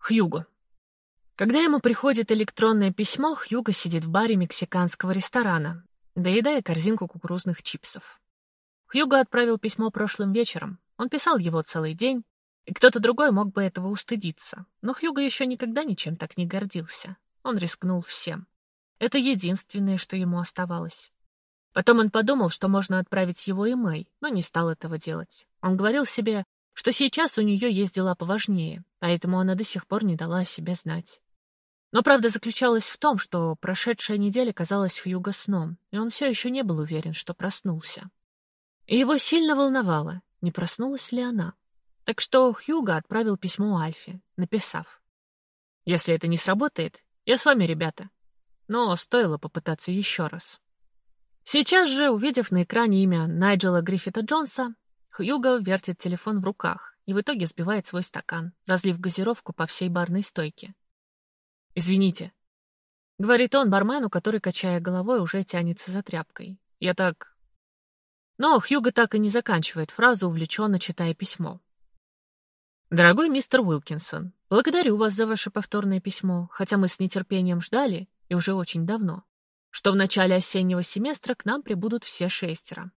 Хьюго. Когда ему приходит электронное письмо, Хьюго сидит в баре мексиканского ресторана, доедая корзинку кукурузных чипсов. Хьюго отправил письмо прошлым вечером. Он писал его целый день, и кто-то другой мог бы этого устыдиться. Но Хьюго еще никогда ничем так не гордился. Он рискнул всем. Это единственное, что ему оставалось. Потом он подумал, что можно отправить его и Мэй, но не стал этого делать. Он говорил себе, что сейчас у нее есть дела поважнее, поэтому она до сих пор не дала о себе знать. Но правда заключалась в том, что прошедшая неделя казалась Хьюго сном, и он все еще не был уверен, что проснулся. И его сильно волновало, не проснулась ли она. Так что Хьюго отправил письмо Альфе, написав. «Если это не сработает, я с вами, ребята. Но стоило попытаться еще раз». Сейчас же, увидев на экране имя Найджела Гриффита Джонса, Хьюго вертит телефон в руках и в итоге сбивает свой стакан, разлив газировку по всей барной стойке. «Извините», — говорит он бармену, который, качая головой, уже тянется за тряпкой. «Я так...» Но Хьюго так и не заканчивает фразу, увлеченно читая письмо. «Дорогой мистер Уилкинсон, благодарю вас за ваше повторное письмо, хотя мы с нетерпением ждали, и уже очень давно, что в начале осеннего семестра к нам прибудут все шестеро.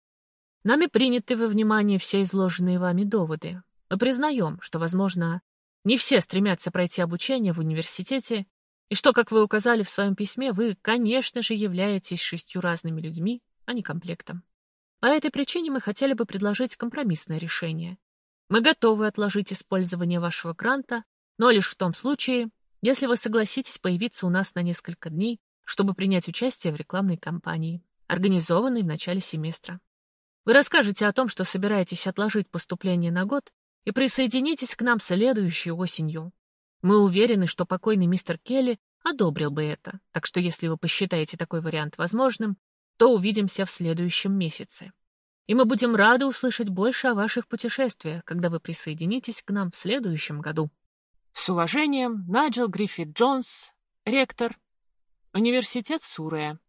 Нами приняты во внимание все изложенные вами доводы. Мы признаем, что, возможно, не все стремятся пройти обучение в университете и что, как вы указали в своем письме, вы, конечно же, являетесь шестью разными людьми, а не комплектом. По этой причине мы хотели бы предложить компромиссное решение. Мы готовы отложить использование вашего гранта, но лишь в том случае, если вы согласитесь появиться у нас на несколько дней, чтобы принять участие в рекламной кампании, организованной в начале семестра. Вы расскажете о том, что собираетесь отложить поступление на год и присоединитесь к нам следующей осенью. Мы уверены, что покойный мистер Келли одобрил бы это, так что если вы посчитаете такой вариант возможным, то увидимся в следующем месяце. И мы будем рады услышать больше о ваших путешествиях, когда вы присоединитесь к нам в следующем году. С уважением, Найджел Гриффит Джонс, ректор, Университет Сурая.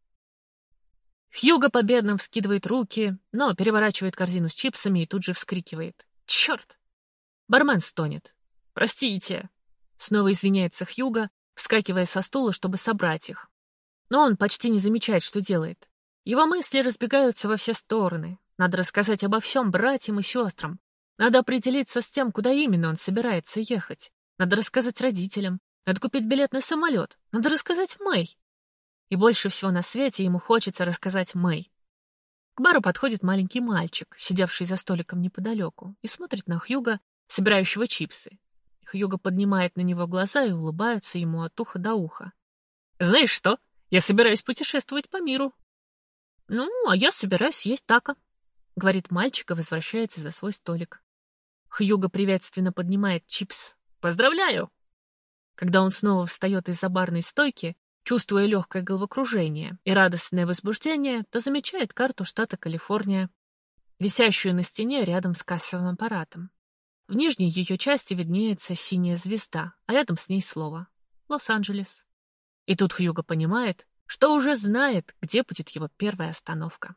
Хьюго победно вскидывает руки, но переворачивает корзину с чипсами и тут же вскрикивает. «Черт!» Бармен стонет. «Простите!» Снова извиняется Хьюга, вскакивая со стула, чтобы собрать их. Но он почти не замечает, что делает. Его мысли разбегаются во все стороны. Надо рассказать обо всем братьям и сестрам. Надо определиться с тем, куда именно он собирается ехать. Надо рассказать родителям. Надо купить билет на самолет. Надо рассказать Мэй. И больше всего на свете ему хочется рассказать Мэй. К бару подходит маленький мальчик, сидевший за столиком неподалеку, и смотрит на Хьюга, собирающего чипсы. Хьюго поднимает на него глаза и улыбаются ему от уха до уха. «Знаешь что? Я собираюсь путешествовать по миру». «Ну, а я собираюсь есть тако», — говорит мальчик и возвращается за свой столик. Хьюго приветственно поднимает чипс. «Поздравляю!» Когда он снова встает из-за барной стойки, чувствуя легкое головокружение и радостное возбуждение, то замечает карту штата Калифорния, висящую на стене рядом с кассовым аппаратом. В нижней ее части виднеется синяя звезда, а рядом с ней слово «Лос-Анджелес». И тут Хьюго понимает, что уже знает, где будет его первая остановка.